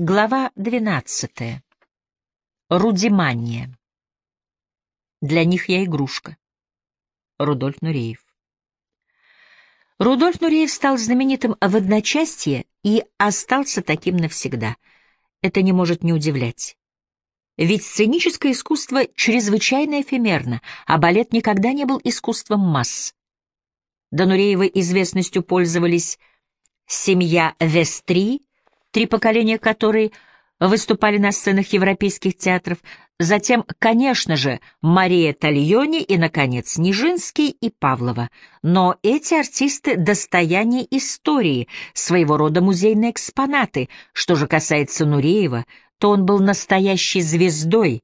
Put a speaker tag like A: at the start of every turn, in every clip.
A: Глава 12. Рудимания. Для них я игрушка. Рудольф Нуреев. Рудольф Нуреев стал знаменитым в одночасье и остался таким навсегда. Это не может не удивлять. Ведь сценическое искусство чрезвычайно эфемерно, а балет никогда не был искусством масс. До Нуреева известностью пользовались семья Вестри, три поколения которой выступали на сценах европейских театров, затем, конечно же, Мария Тальони и, наконец, Нижинский и Павлова. Но эти артисты — достояние истории, своего рода музейные экспонаты. Что же касается Нуреева, то он был настоящей звездой,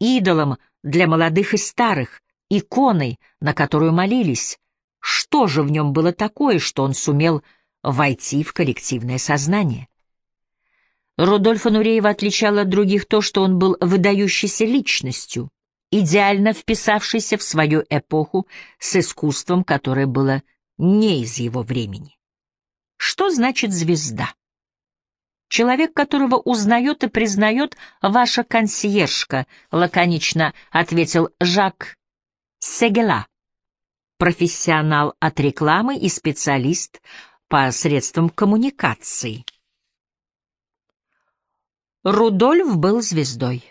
A: идолом для молодых и старых, иконой, на которую молились. Что же в нем было такое, что он сумел войти в коллективное сознание? Рудольфа Нуреева отличало от других то, что он был выдающейся личностью, идеально вписавшейся в свою эпоху с искусством, которое было не из его времени. Что значит звезда? Человек, которого узнает и признает ваша консьержка, лаконично ответил Жак Сегела, профессионал от рекламы и специалист по средствам коммуникации. Рудольф был звездой,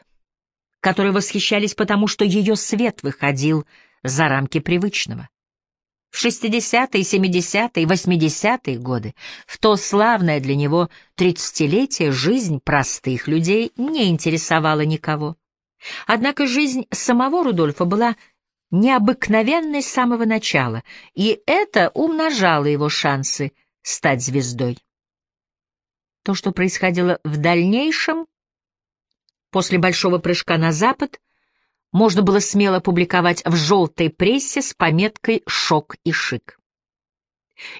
A: которой восхищались потому, что ее свет выходил за рамки привычного. В 60-е, 70-е, 80-е годы, в то славное для него тридцатилетие, жизнь простых людей не интересовала никого. Однако жизнь самого Рудольфа была необыкновенной с самого начала, и это умножало его шансы стать звездой. То, что происходило в дальнейшем, после большого прыжка на запад, можно было смело публиковать в желтой прессе с пометкой «Шок и шик».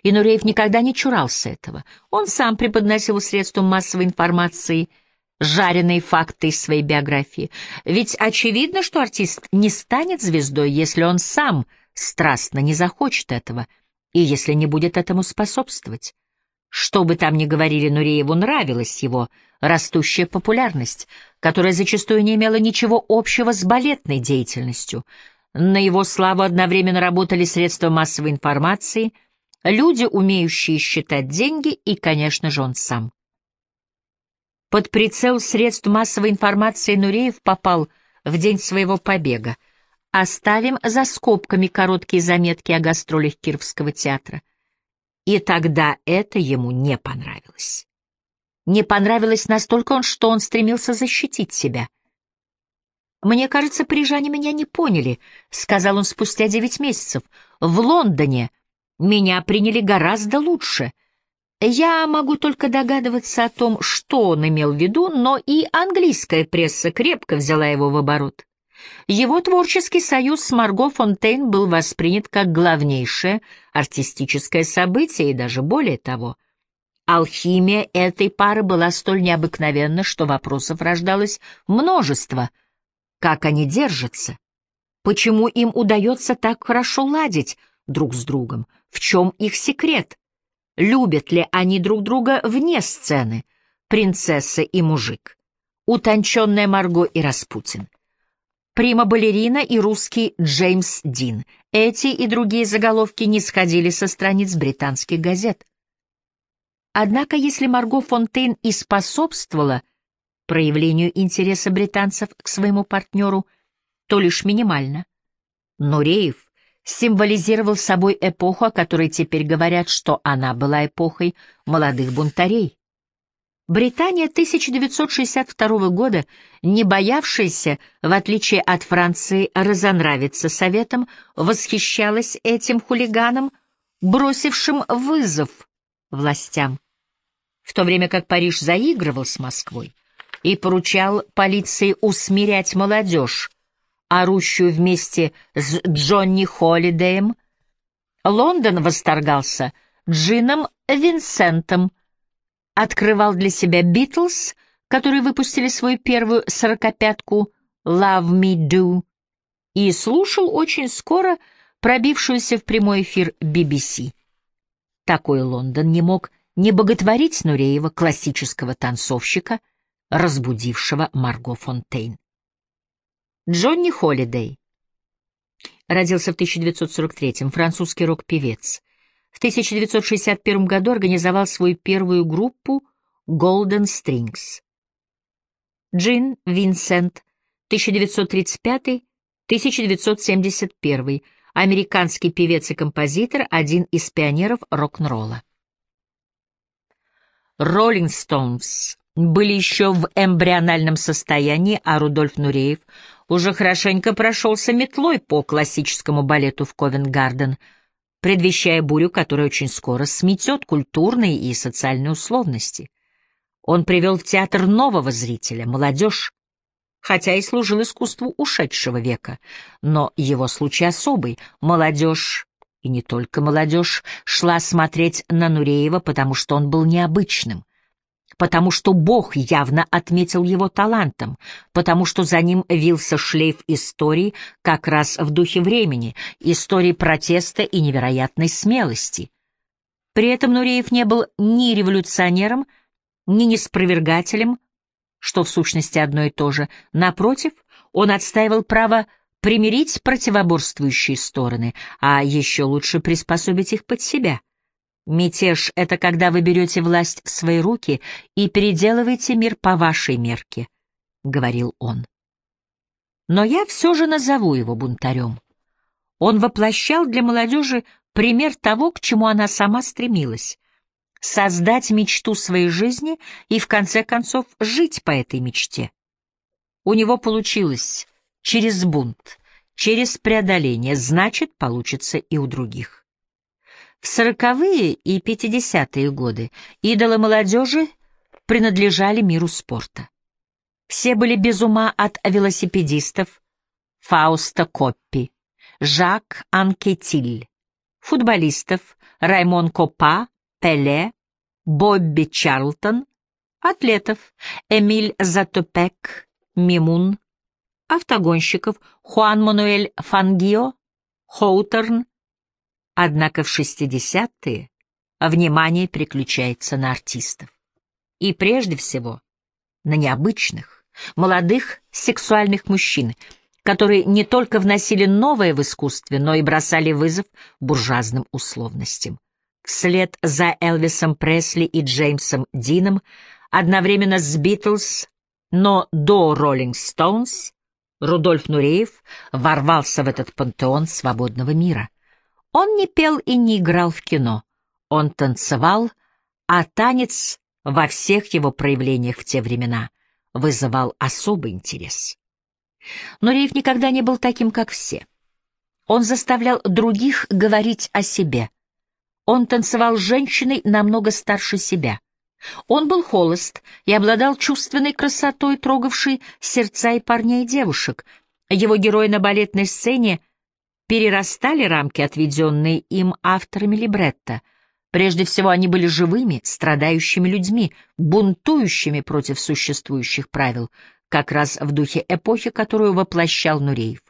A: И Нуреев никогда не чурался этого. Он сам преподносил средством массовой информации жареные факты из своей биографии. Ведь очевидно, что артист не станет звездой, если он сам страстно не захочет этого и если не будет этому способствовать. Что бы там ни говорили, Нурееву нравилась его растущая популярность, которая зачастую не имела ничего общего с балетной деятельностью. На его славу одновременно работали средства массовой информации, люди, умеющие считать деньги, и, конечно же, он сам. Под прицел средств массовой информации Нуреев попал в день своего побега. Оставим за скобками короткие заметки о гастролях Кировского театра — и тогда это ему не понравилось. Не понравилось настолько, что он стремился защитить себя. «Мне кажется, парижане меня не поняли», — сказал он спустя девять месяцев. «В Лондоне меня приняли гораздо лучше. Я могу только догадываться о том, что он имел в виду, но и английская пресса крепко взяла его в оборот. Его творческий союз с Марго Фонтейн был воспринят как главнейшее артистическое событие и даже более того. Алхимия этой пары была столь необыкновенна, что вопросов рождалось множество. Как они держатся? Почему им удается так хорошо ладить друг с другом? В чем их секрет? Любят ли они друг друга вне сцены? Принцесса и мужик. Утонченная Марго и Распутин прима-балерина и русский Джеймс Дин. Эти и другие заголовки не сходили со страниц британских газет. Однако, если Марго Фонтейн и способствовала проявлению интереса британцев к своему партнеру, то лишь минимально. Нуреев символизировал собой эпоху, о которой теперь говорят, что она была эпохой молодых бунтарей. Британия 1962 года, не боявшаяся, в отличие от Франции, разонравиться Советам, восхищалась этим хулиганом, бросившим вызов властям. В то время как Париж заигрывал с Москвой и поручал полиции усмирять молодежь, орущую вместе с Джонни Холидеем, Лондон восторгался Джином Винсентом, открывал для себя Битлз, которые выпустили свою первую сорокопятку «Love Me Do», и слушал очень скоро пробившуюся в прямой эфир BBC. Такой Лондон не мог не боготворить Нуреева, классического танцовщика, разбудившего Марго Фонтейн. Джонни Холидей родился в 1943-м, французский рок-певец. В 1961 году организовал свою первую группу Golden Strings. Джин Винсент, 1935-1971, американский певец и композитор, один из пионеров рок-н-ролла. Роллинг Стоунс были еще в эмбриональном состоянии, а Рудольф Нуреев уже хорошенько прошелся метлой по классическому балету в Ковент-Гарден, предвещая бурю, которая очень скоро сметет культурные и социальные условности. Он привел в театр нового зрителя, молодежь, хотя и служил искусству ушедшего века, но его случай особый, молодежь и не только молодежь, шла смотреть на Нуреева, потому что он был необычным, потому что Бог явно отметил его талантом, потому что за ним вился шлейф истории как раз в духе времени, истории протеста и невероятной смелости. При этом Нуреев не был ни революционером, ни неспровергателем, что в сущности одно и то же. Напротив, он отстаивал право примирить противоборствующие стороны, а еще лучше приспособить их под себя. Мятеж — это когда вы берете власть в свои руки и переделываете мир по вашей мерке, — говорил он. Но я все же назову его бунтарем. Он воплощал для молодежи пример того, к чему она сама стремилась — создать мечту своей жизни и, в конце концов, жить по этой мечте. У него получилось через бунт, через преодоление, значит, получится и у других. В сороковые и пятидесятые годы идолы молодежи принадлежали миру спорта. Все были без ума от велосипедистов Фауста Коппи, Жак Анкетиль, футболистов Раймон Копа, Пеле, Бобби Чарлтон, атлетов Эмиль Затопек, Мимун, автогонщиков Хуан Мануэль Фангио, Хоторн. Однако в 60-е внимание переключается на артистов. И прежде всего на необычных, молодых сексуальных мужчин, которые не только вносили новое в искусстве, но и бросали вызов буржуазным условностям. Вслед за Элвисом Пресли и Джеймсом Дином, одновременно с Битлз, но до Роллинг Стоунс, Рудольф Нуреев ворвался в этот пантеон свободного мира. Он не пел и не играл в кино, он танцевал, а танец во всех его проявлениях в те времена вызывал особый интерес. Нуреев никогда не был таким, как все. Он заставлял других говорить о себе. Он танцевал с женщиной намного старше себя. Он был холост и обладал чувственной красотой, трогавшей сердца и парней и девушек. Его герои на балетной сцене перерастали рамки, отведенные им авторами либретто. Прежде всего, они были живыми, страдающими людьми, бунтующими против существующих правил, как раз в духе эпохи, которую воплощал Нуреев.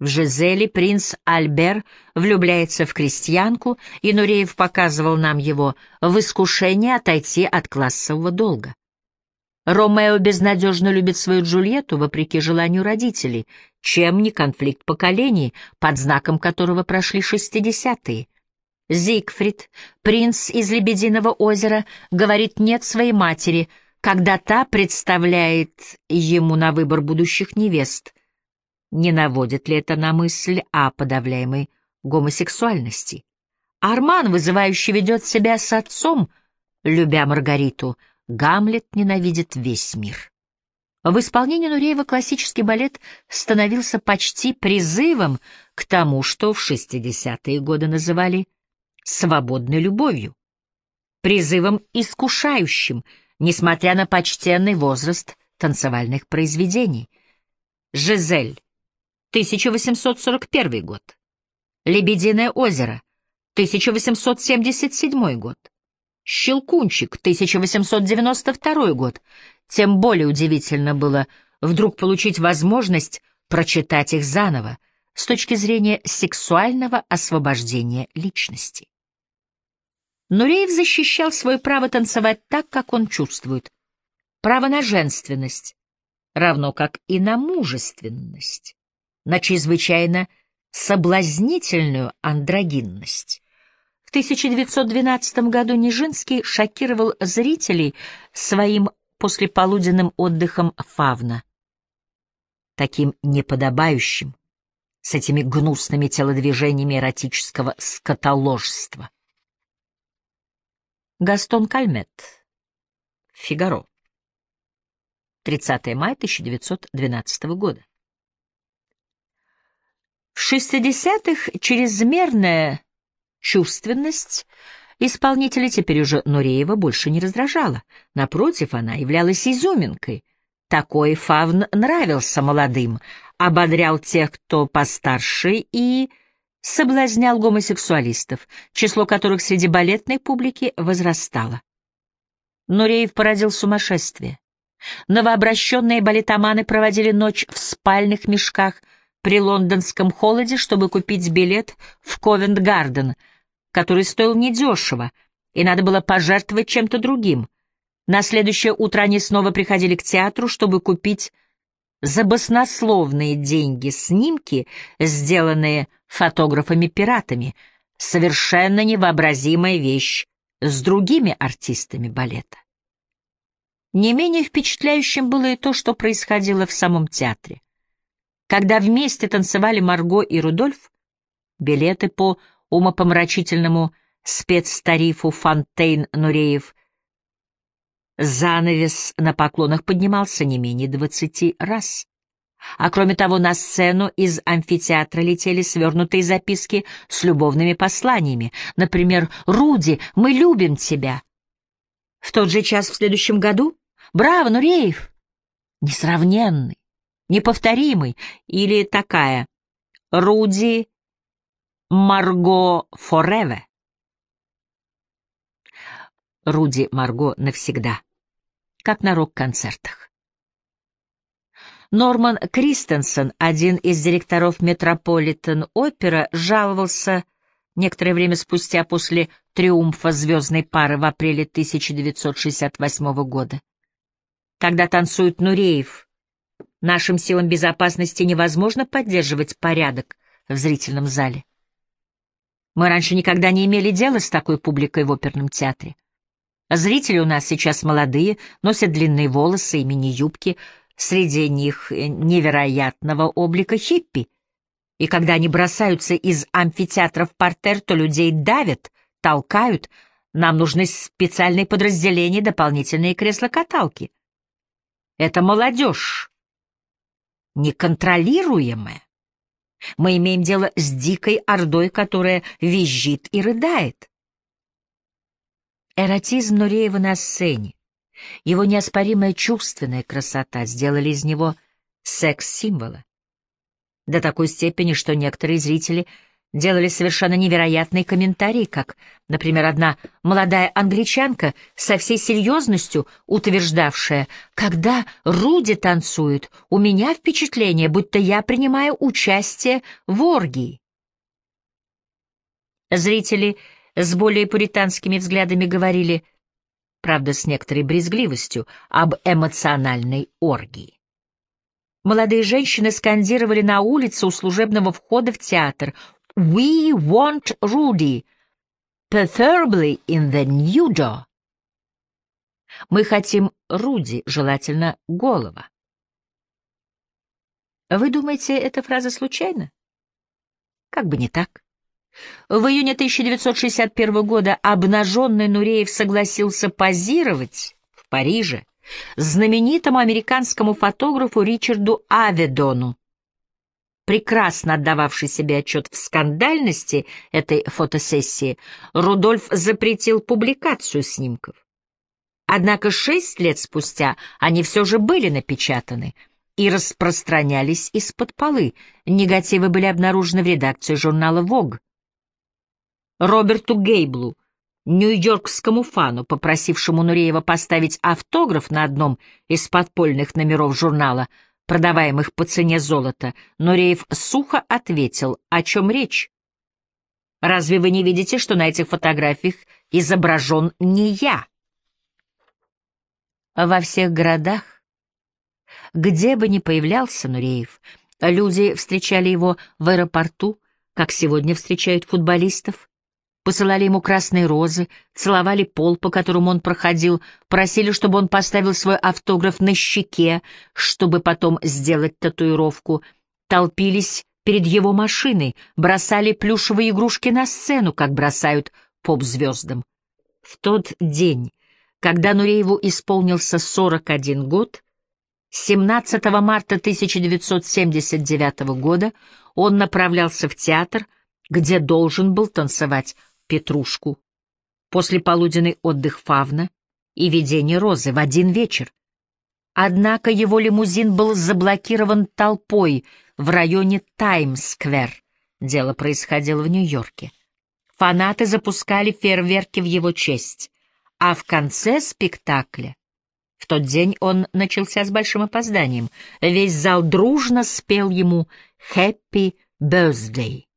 A: В Жизели принц Альбер влюбляется в крестьянку, и Нуреев показывал нам его в искушении отойти от классового долга. Ромео безнадежно любит свою Джульетту вопреки желанию родителей, чем не конфликт поколений, под знаком которого прошли шестидесятые. Зигфрид, принц из Лебединого озера, говорит «нет» своей матери, когда та представляет ему на выбор будущих невест — не наводит ли это на мысль о подавляемой гомосексуальности? Арман, вызывающе ведет себя с отцом, любя Маргариту. Гамлет ненавидит весь мир. В исполнении Нуреева классический балет становился почти призывом к тому, что в 60-е годы называли «свободной любовью», призывом искушающим, несмотря на почтенный возраст танцевальных произведений. Жизель 1841 год. Лебединое озеро, 1877 год. Щелкунчик, 1892 год. Тем более удивительно было вдруг получить возможность прочитать их заново с точки зрения сексуального освобождения личности. Нуреев защищал свое право танцевать так, как он чувствует. Право на женственность, равно как и на мужественность, на чрезвычайно соблазнительную андрогинность. В 1912 году Нижинский шокировал зрителей своим послеполуденным отдыхом фавна. Таким неподобающим, с этими гнусными телодвижениями эротического скотоложства. Гастон Кальмет. Фигаро. 30 мая 1912 года. В 60-х чрезмерная чувственность исполнителя теперь уже Нуреева больше не раздражала. Напротив, она являлась изюминкой. Такой фавн нравился молодым, ободрял тех, кто постарше, и соблазнял гомосексуалистов, число которых среди балетной публики возрастало. Нуреев породил сумасшествие. Новообращенные балетоманы проводили ночь в спальных мешках при лондонском холоде, чтобы купить билет в Ковент-Гарден, который стоил недешево, и надо было пожертвовать чем-то другим. На следующее утро они снова приходили к театру, чтобы купить за баснословные деньги снимки, сделанные фотографами-пиратами, совершенно невообразимая вещь с другими артистами балета. Не менее впечатляющим было и то, что происходило в самом театре. Когда вместе танцевали Марго и Рудольф, билеты по умопомрачительному спецтарифу Фонтейн-Нуреев занавес на поклонах поднимался не менее двадцати раз. А кроме того, на сцену из амфитеатра летели свернутые записки с любовными посланиями. Например, «Руди, мы любим тебя». В тот же час в следующем году Браво, Нуреев! Несравненный, неповторимый. Или такая Руди Марго Фореве. Руди Марго навсегда, как на рок-концертах. Норман Кристенсен, один из директоров Метрополитен-опера, жаловался некоторое время спустя после триумфа звездной пары в апреле 1968 года. Когда танцует Нуреев, нашим силам безопасности невозможно поддерживать порядок в зрительном зале. Мы раньше никогда не имели дела с такой публикой в оперном театре. Зрители у нас сейчас молодые, носят длинные волосы и мини-юбки, среди них невероятного облика хиппи. И когда они бросаются из амфитеатра в партер, то людей давят, толкают. Нам нужны специальные подразделения, дополнительные кресла-каталки. Это молодежь, неконтролируемая. Мы имеем дело с дикой ордой, которая визжит и рыдает. Эротизм Нуреева на сцене, его неоспоримая чувственная красота сделали из него секс-символа. До такой степени, что некоторые зрители — делали совершенно невероятные комментарии, как, например, одна молодая англичанка со всей серьезностью утверждавшая, «Когда Руди танцует, у меня впечатление, будто я принимаю участие в оргии». Зрители с более пуританскими взглядами говорили, правда, с некоторой брезгливостью, об эмоциональной оргии. Молодые женщины скандировали на улице у служебного входа в театр We want Rudy, preferably in the new door. Мы хотим Руди, желательно голова. Вы думаете, эта фраза случайна? Как бы не так. В июне 1961 года обнаженный Нуреев согласился позировать в Париже знаменитому американскому фотографу Ричарду Аведону, прекрасно отдававший себе отчет в скандальности этой фотосессии, Рудольф запретил публикацию снимков. Однако шесть лет спустя они все же были напечатаны и распространялись из-под полы. Негативы были обнаружены в редакции журнала «Вог». Роберту Гейблу, нью-йоркскому фану, попросившему Нуреева поставить автограф на одном из подпольных номеров журнала — продаваемых по цене золота, но Реев сухо ответил, о чем речь. Разве вы не видите, что на этих фотографиях изображен не я? Во всех городах, где бы ни появлялся Нуреев, люди встречали его в аэропорту, как сегодня встречают футболистов, посылали ему красные розы, целовали пол, по которому он проходил, просили, чтобы он поставил свой автограф на щеке, чтобы потом сделать татуировку, толпились перед его машиной, бросали плюшевые игрушки на сцену, как бросают поп-звездам. В тот день, когда Нурееву исполнился 41 год, 17 марта 1979 года он направлялся в театр, где должен был танцевать Петрушку. После полуденный отдых Фавна и видение Розы в один вечер. Однако его лимузин был заблокирован толпой в районе Таймс-сквер. Дело происходило в Нью-Йорке. Фанаты запускали фейерверки в его честь, а в конце спектакля в тот день он начался с большим опозданием. Весь зал дружно спел ему «Happy Birthday».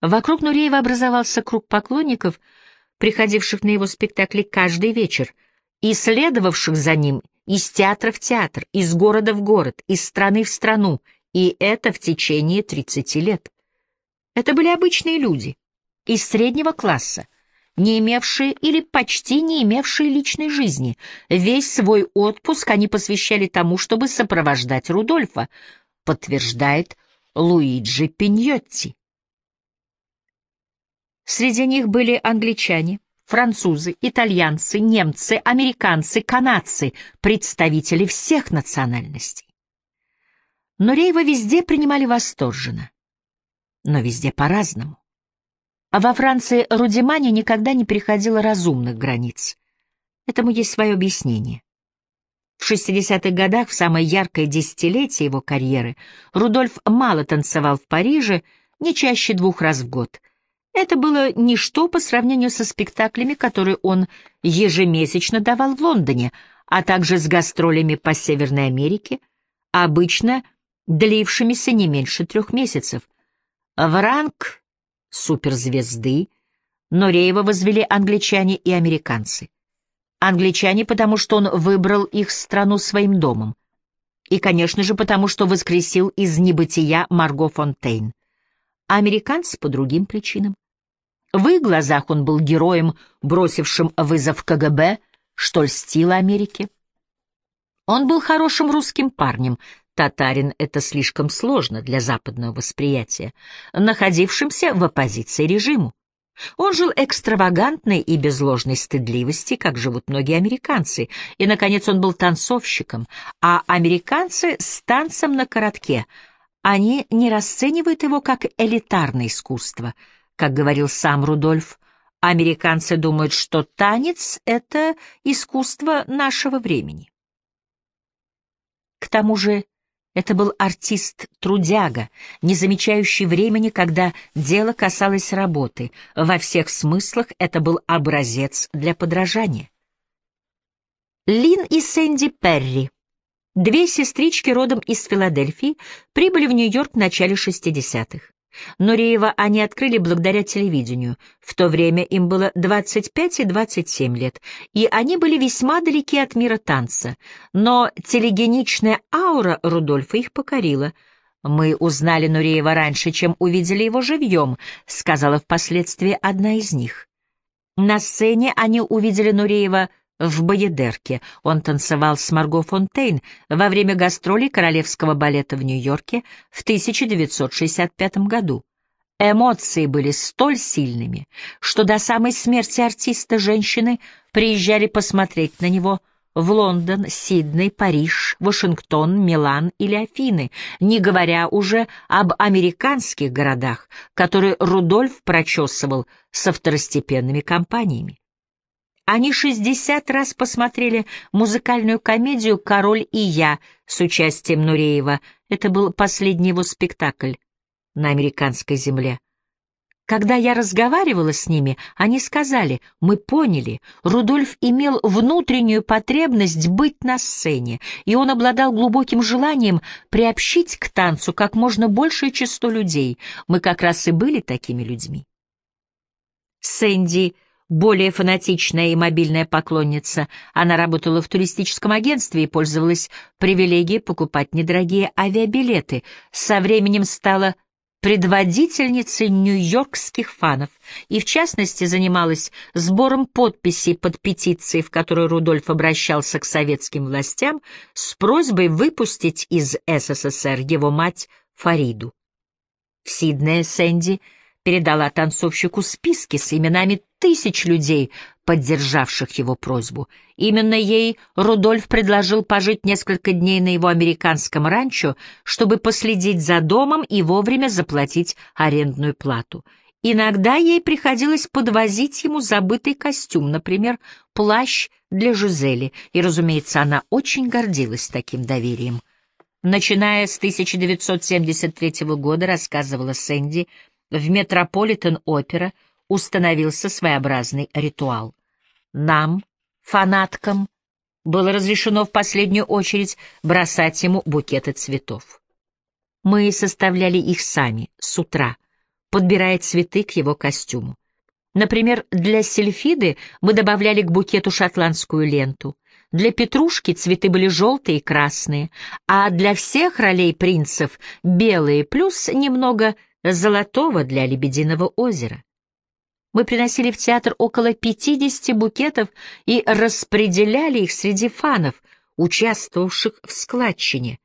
A: Вокруг Нуреева образовался круг поклонников, приходивших на его спектакли каждый вечер, и следовавших за ним из театра в театр, из города в город, из страны в страну, и это в течение 30 лет. Это были обычные люди, из среднего класса, не имевшие или почти не имевшие личной жизни. Весь свой отпуск они посвящали тому, чтобы сопровождать Рудольфа, подтверждает Луиджи Пиньотти. Среди них были англичане, французы, итальянцы, немцы, американцы, канадцы, представители всех национальностей. Но Рейва везде принимали восторженно, но везде по-разному. А во Франции Рудимани никогда не переходила разумных границ. Этому есть свое объяснение. В 60-х годах, в самое яркое десятилетие его карьеры, Рудольф мало танцевал в Париже, не чаще двух раз в год — это было ничто по сравнению со спектаклями, которые он ежемесячно давал в Лондоне, а также с гастролями по Северной Америке, обычно длившимися не меньше трех месяцев. В ранг суперзвезды Нореева возвели англичане и американцы. Англичане, потому что он выбрал их страну своим домом. И, конечно же, потому что воскресил из небытия Марго Фонтейн. А американцы по другим причинам. В их глазах он был героем, бросившим вызов КГБ, что льстило Америке. Он был хорошим русским парнем, татарин — это слишком сложно для западного восприятия, находившимся в оппозиции режиму. Он жил экстравагантно и без ложной стыдливости, как живут многие американцы, и, наконец, он был танцовщиком, а американцы с танцем на коротке. Они не расценивают его как элитарное искусство — как говорил сам Рудольф, американцы думают, что танец — это искусство нашего времени. К тому же это был артист-трудяга, не замечающий времени, когда дело касалось работы. Во всех смыслах это был образец для подражания. Лин и Сэнди Перри, две сестрички родом из Филадельфии, прибыли в Нью-Йорк в начале 60-х. Нуреева они открыли благодаря телевидению. В то время им было 25 и 27 лет, и они были весьма далеки от мира танца. Но телегеничная аура Рудольфа их покорила. «Мы узнали Нуреева раньше, чем увидели его живьем», — сказала впоследствии одна из них. На сцене они увидели Нуреева в Боедерке. Он танцевал с Марго Фонтейн во время гастролей Королевского балета в Нью-Йорке в 1965 году. Эмоции были столь сильными, что до самой смерти артиста женщины приезжали посмотреть на него в Лондон, Сидней, Париж, Вашингтон, Милан или Афины, не говоря уже об американских городах, которые Рудольф прочесывал со второстепенными компаниями. Они шестьдесят раз посмотрели музыкальную комедию «Король и я» с участием Нуреева. Это был последний его спектакль на американской земле. Когда я разговаривала с ними, они сказали, мы поняли, Рудольф имел внутреннюю потребность быть на сцене, и он обладал глубоким желанием приобщить к танцу как можно большее число людей. Мы как раз и были такими людьми. Сэнди более фанатичная и мобильная поклонница. Она работала в туристическом агентстве и пользовалась привилегией покупать недорогие авиабилеты. Со временем стала предводительницей нью-йоркских фанов и, в частности, занималась сбором подписей под петицией, в которой Рудольф обращался к советским властям с просьбой выпустить из СССР его мать Фариду. В Сиднее Сэнди передала танцовщику списки с именами тысяч людей, поддержавших его просьбу. Именно ей Рудольф предложил пожить несколько дней на его американском ранчо, чтобы последить за домом и вовремя заплатить арендную плату. Иногда ей приходилось подвозить ему забытый костюм, например, плащ для Жизели, и, разумеется, она очень гордилась таким доверием. Начиная с 1973 года, рассказывала Сэнди, в Метрополитен-опера установился своеобразный ритуал. Нам, фанаткам, было разрешено в последнюю очередь бросать ему букеты цветов. Мы составляли их сами, с утра, подбирая цветы к его костюму. Например, для сельфиды мы добавляли к букету шотландскую ленту. Для петрушки цветы были желтые и красные, а для всех ролей принцев — белые плюс немного золотого для Лебединого озера. Мы приносили в театр около 50 букетов и распределяли их среди фанов, участвовавших в складчине.